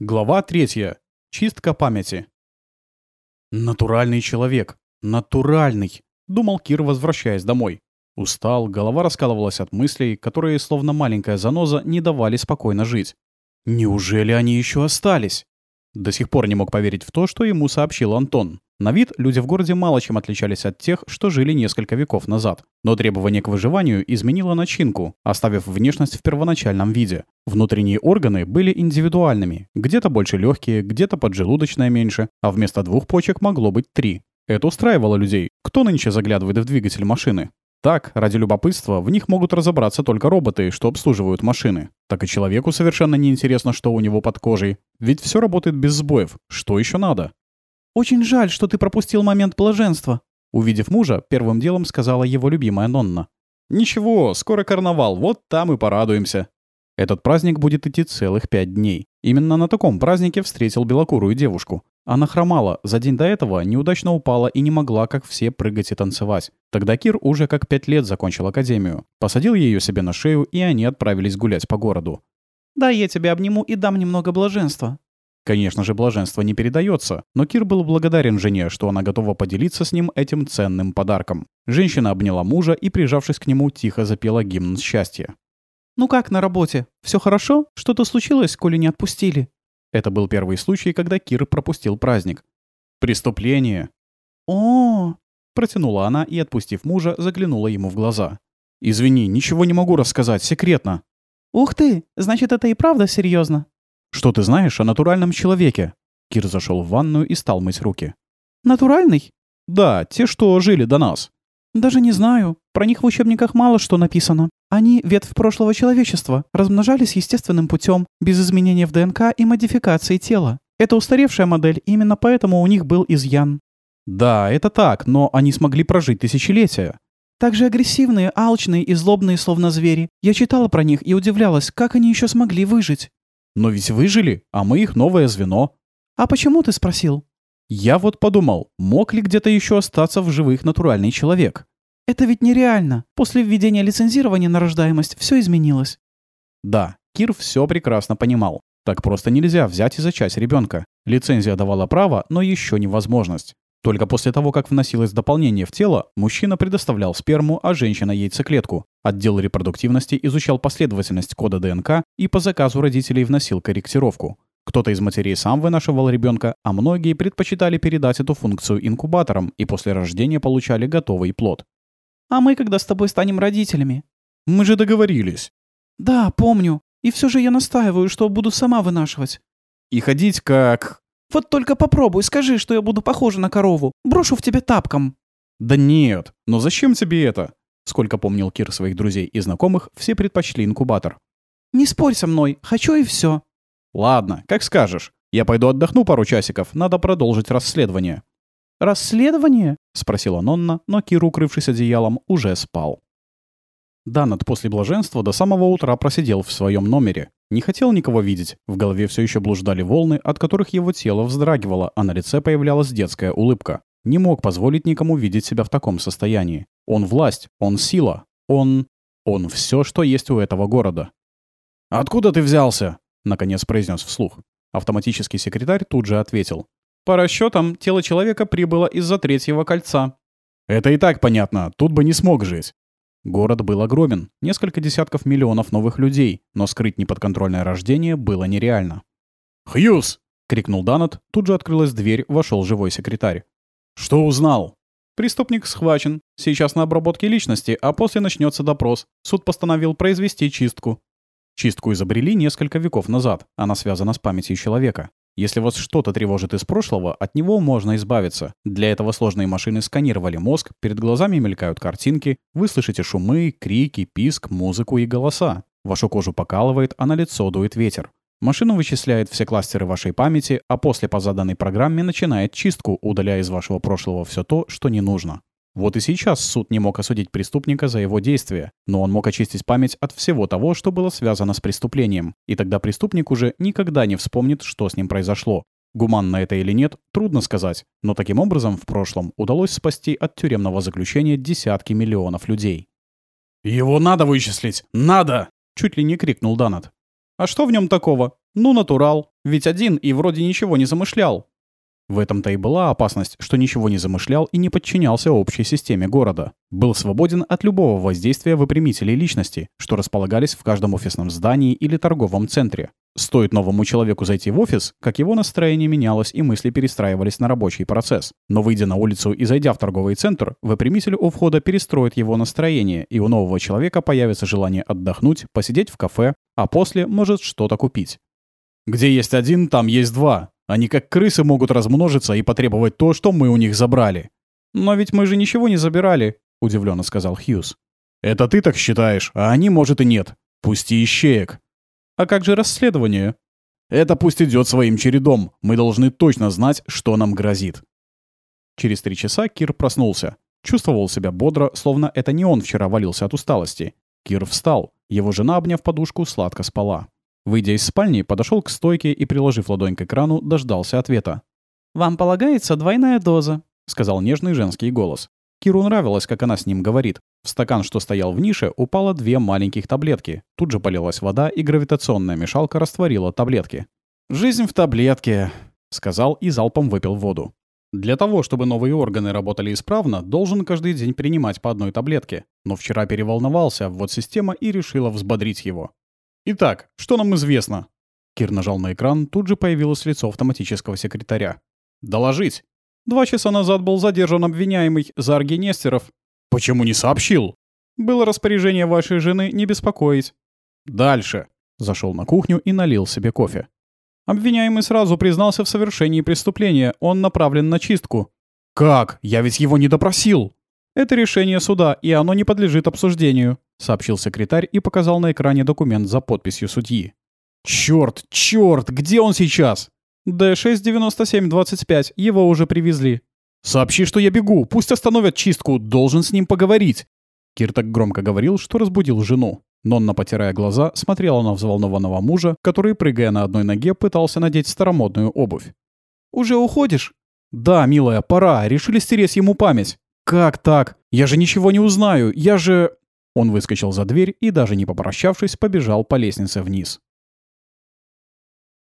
Глава третья. Чистка памяти. Натуральный человек. Натуральный. Думал Кир, возвращаясь домой. Устал, голова раскалывалась от мыслей, которые, словно маленькая заноза, не давали спокойно жить. Неужели они еще остались? До сих пор не мог поверить в то, что ему сообщил Антон. На вид люди в городе мало чем отличались от тех, что жили несколько веков назад. Но требование к выживанию изменило начинку, оставив внешность в первоначальном виде. Внутренние органы были индивидуальными, где-то больше легкие, где-то поджелудочная меньше, а вместо двух почек могло быть три. Это устраивало людей. Кто нынче заглядывает в двигатель машины? Так, ради любопытства, в них могут разобраться только роботы, что обслуживают машины. Так и человеку совершенно неинтересно, что у него под кожей. Ведь все работает без сбоев. Что еще надо? «Очень жаль, что ты пропустил момент блаженства», — увидев мужа, первым делом сказала его любимая Нонна. «Ничего, скоро карнавал, вот там и порадуемся». Этот праздник будет идти целых пять дней. Именно на таком празднике встретил белокурую девушку. Она хромала, за день до этого неудачно упала и не могла, как все, прыгать и танцевать. Тогда Кир уже как пять лет закончил академию. Посадил ее себе на шею, и они отправились гулять по городу. «Да, я тебя обниму и дам немного блаженства», Конечно же, блаженство не передается, но Кир был благодарен жене, что она готова поделиться с ним этим ценным подарком. Женщина обняла мужа и, прижавшись к нему, тихо запела гимн счастья. «Ну как на работе? Все хорошо? Что-то случилось, коли не отпустили?» Это был первый случай, когда Кир пропустил праздник. «Преступление!» О, -о, -о протянула она и, отпустив мужа, заглянула ему в глаза. «Извини, ничего не могу рассказать, секретно». «Ух ты! Значит, это и правда серьезно? «Что ты знаешь о натуральном человеке?» Кир зашел в ванную и стал мыть руки. «Натуральный?» «Да, те, что жили до нас». «Даже не знаю. Про них в учебниках мало что написано. Они — ветвь прошлого человечества, размножались естественным путем, без изменения в ДНК и модификации тела. Это устаревшая модель, именно поэтому у них был изъян». «Да, это так, но они смогли прожить тысячелетия». Также агрессивные, алчные и злобные, словно звери. Я читала про них и удивлялась, как они еще смогли выжить. Но ведь выжили, а мы их новое звено. А почему ты спросил? Я вот подумал, мог ли где-то еще остаться в живых натуральный человек? Это ведь нереально. После введения лицензирования на рождаемость все изменилось. Да, Кир все прекрасно понимал. Так просто нельзя взять и зачать ребенка. Лицензия давала право, но еще не возможность. Только после того, как вносилось дополнение в тело, мужчина предоставлял сперму, а женщина – яйцеклетку. Отдел репродуктивности изучал последовательность кода ДНК и по заказу родителей вносил корректировку. Кто-то из матерей сам вынашивал ребенка, а многие предпочитали передать эту функцию инкубаторам и после рождения получали готовый плод. «А мы когда с тобой станем родителями?» «Мы же договорились». «Да, помню. И все же я настаиваю, что буду сама вынашивать». «И ходить как...» Вот только попробуй, скажи, что я буду похожа на корову. Брошу в тебя тапком». «Да нет, но зачем тебе это?» Сколько помнил Кир своих друзей и знакомых, все предпочли инкубатор. «Не спорь со мной, хочу и все. «Ладно, как скажешь. Я пойду отдохну пару часиков, надо продолжить расследование». «Расследование?» — спросила Нонна, но Кир, укрывшись одеялом, уже спал. Данет после блаженства до самого утра просидел в своем номере. Не хотел никого видеть. В голове все еще блуждали волны, от которых его тело вздрагивало, а на лице появлялась детская улыбка. Не мог позволить никому видеть себя в таком состоянии. Он власть, он сила, он... Он все, что есть у этого города. «Откуда ты взялся?» — наконец произнес вслух. Автоматический секретарь тут же ответил. «По расчетам, тело человека прибыло из-за третьего кольца». «Это и так понятно, тут бы не смог жить. Город был огромен, несколько десятков миллионов новых людей, но скрыть неподконтрольное рождение было нереально. «Хьюз!» — крикнул Данет, тут же открылась дверь, вошел живой секретарь. «Что узнал?» «Преступник схвачен. Сейчас на обработке личности, а после начнется допрос. Суд постановил произвести чистку». Чистку изобрели несколько веков назад. Она связана с памятью человека. Если вас что-то тревожит из прошлого, от него можно избавиться. Для этого сложные машины сканировали мозг, перед глазами мелькают картинки, вы слышите шумы, крики, писк, музыку и голоса. Вашу кожу покалывает, а на лицо дует ветер. Машина вычисляет все кластеры вашей памяти, а после по заданной программе начинает чистку, удаляя из вашего прошлого все то, что не нужно. Вот и сейчас суд не мог осудить преступника за его действия, но он мог очистить память от всего того, что было связано с преступлением, и тогда преступник уже никогда не вспомнит, что с ним произошло. Гуманно это или нет, трудно сказать, но таким образом в прошлом удалось спасти от тюремного заключения десятки миллионов людей. «Его надо вычислить! Надо!» — чуть ли не крикнул Данат. «А что в нем такого?» Ну, натурал. Ведь один и вроде ничего не замышлял. В этом-то и была опасность, что ничего не замышлял и не подчинялся общей системе города. Был свободен от любого воздействия выпрямителей личности, что располагались в каждом офисном здании или торговом центре. Стоит новому человеку зайти в офис, как его настроение менялось и мысли перестраивались на рабочий процесс. Но выйдя на улицу и зайдя в торговый центр, выпрямитель у входа перестроит его настроение, и у нового человека появится желание отдохнуть, посидеть в кафе, а после может что-то купить. Где есть один, там есть два. Они как крысы могут размножиться и потребовать то, что мы у них забрали. Но ведь мы же ничего не забирали, удивленно сказал Хьюз. Это ты так считаешь, а они, может, и нет. Пусти ищеек. А как же расследование? Это пусть идет своим чередом. Мы должны точно знать, что нам грозит. Через три часа Кир проснулся. Чувствовал себя бодро, словно это не он вчера валился от усталости. Кир встал. Его жена, обняв подушку, сладко спала. Выйдя из спальни, подошел к стойке и, приложив ладонь к экрану, дождался ответа. «Вам полагается двойная доза», — сказал нежный женский голос. Киру нравилось, как она с ним говорит. В стакан, что стоял в нише, упало две маленьких таблетки. Тут же полилась вода, и гравитационная мешалка растворила таблетки. «Жизнь в таблетке», — сказал и залпом выпил воду. Для того, чтобы новые органы работали исправно, должен каждый день принимать по одной таблетке. Но вчера переволновался, вот система и решила взбодрить его. «Итак, что нам известно?» Кир нажал на экран, тут же появилось лицо автоматического секретаря. «Доложить. Два часа назад был задержан обвиняемый за Нестеров». «Почему не сообщил?» «Было распоряжение вашей жены не беспокоить». «Дальше». Зашел на кухню и налил себе кофе. Обвиняемый сразу признался в совершении преступления. Он направлен на чистку. «Как? Я ведь его не допросил!» «Это решение суда, и оно не подлежит обсуждению», — сообщил секретарь и показал на экране документ за подписью судьи. «Чёрт, чёрт, где он сейчас?» «Д6-97-25, его уже привезли». «Сообщи, что я бегу, пусть остановят чистку, должен с ним поговорить». Кир так громко говорил, что разбудил жену. Нонна, потирая глаза, смотрела на взволнованного мужа, который, прыгая на одной ноге, пытался надеть старомодную обувь. «Уже уходишь?» «Да, милая, пора, решили стереть ему память». «Как так? Я же ничего не узнаю, я же...» Он выскочил за дверь и, даже не попрощавшись, побежал по лестнице вниз.